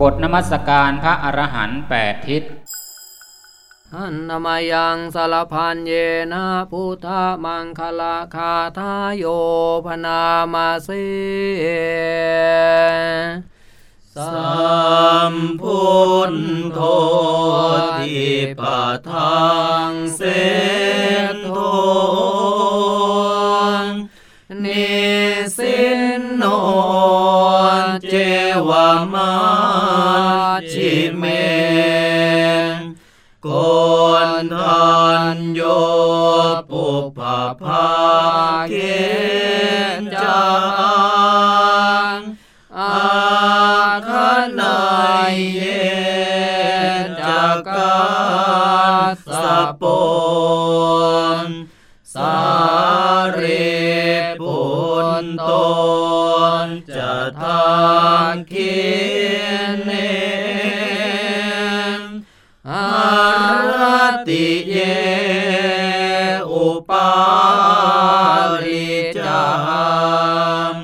บทนมัสการพระอรหันต์แปดทิศหันนามายังสารพันเยนะพุทธมังคลาคาทายโยพนามาเสสัมพุทโธทิปะทังเส นิสินโนเจวามาชิเมโกนทันโยปุปภาเกณจางอาคานายเยจากาสปนสา จะทางคิเนอาติเยอุปาริจาม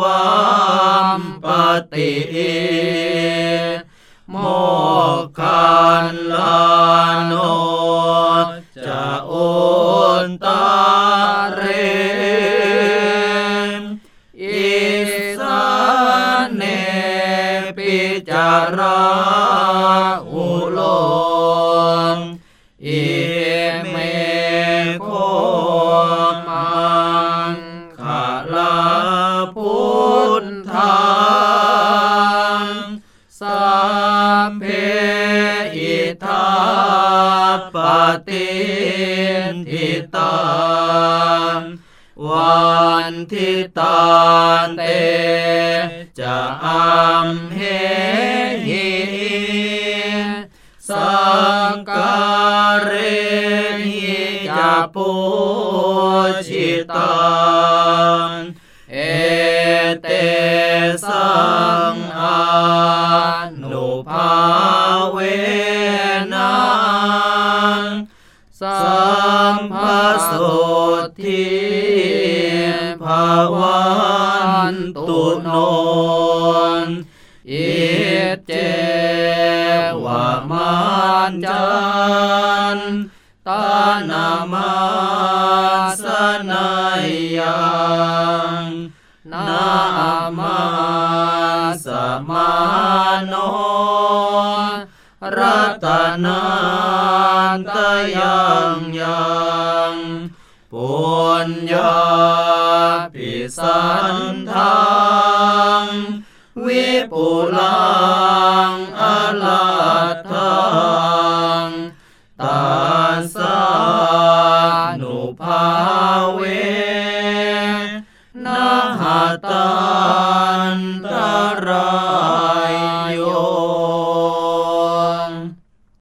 วามปติโมกขันลาโนจะโอนตาเรอิสานเนปิจาราอุโลมอิเมโคมา สัพเพอิทาปฏิทิตังวันทิตาเตจะอัมเหหิสังการเรหิจะปุชิตังเอเตสั สัมภสุทธิภาวันตุโนนอิเจวามันจันตานามาสนายังนามาสมาโน นันตยังยังปุญญาปิสันทังวิปุลังอลาทังตาสานุภาเวนะหตั